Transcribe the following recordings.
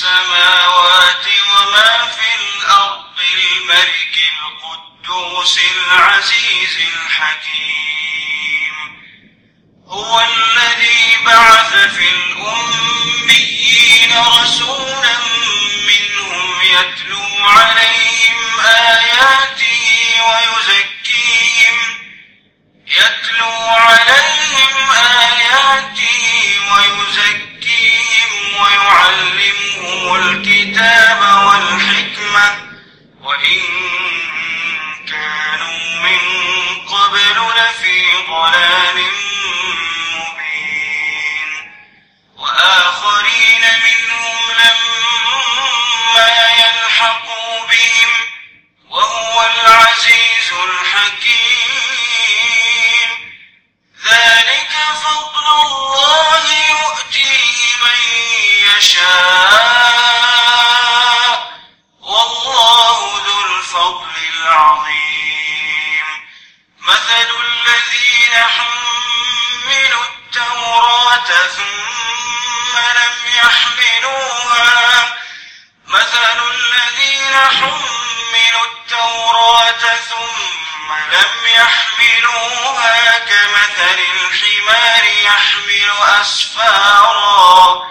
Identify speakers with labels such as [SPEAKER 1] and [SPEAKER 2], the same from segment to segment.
[SPEAKER 1] السماوات وما في الأرض الملك القدوس العزيز الحكيم. هو الذي بعث في الأميين رسولا منهم يتلو عليهم آياته ويزكيهم. يتلو عليهم آياته يشاء. والله ذو الفضل العظيم. مثل الذين حملوا التوراة ثم لم يحملوها. مثل الذين حملوا التوراة ثم لم يحملوها. كمثل الحمار يحمل أسفارا.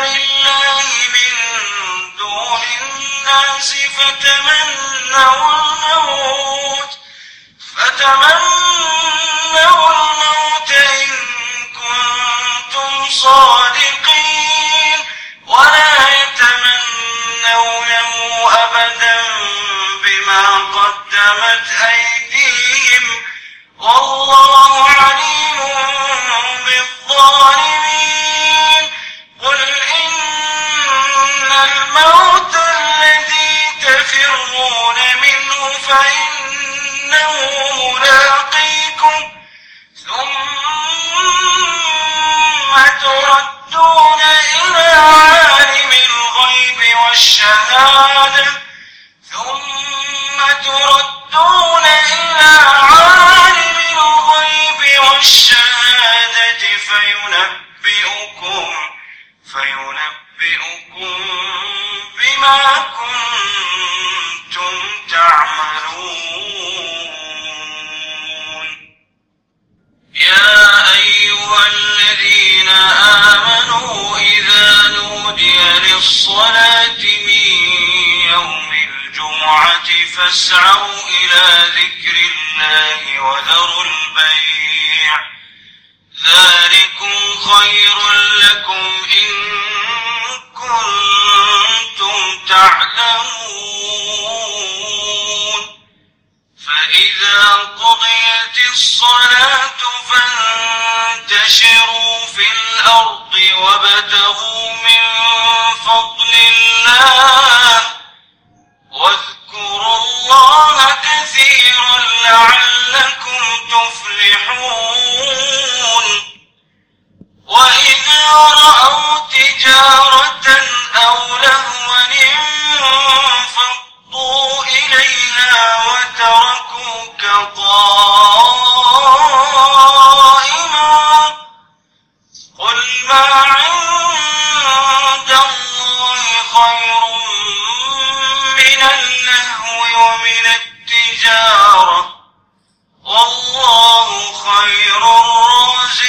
[SPEAKER 1] لله من دون الناس الموت الموت إن كنتم صادقين. ولا أبدا بما قدمت أيديهم. والله عليم الغيب والشهادة ثم تردون إلى عالم الغيب والشهادة فينبئكم فينبئكم بما كنتم الجمعة فاسعوا إلى ذكر الله وذروا البيع. ذلكم خير لكم إن كنتم تعلمون. فإذا قضيت الصلاة واذكروا الله كثيرا لعلكم تفلحون. وإذا رأوا تجارة التجارة. والله خير الرازقين.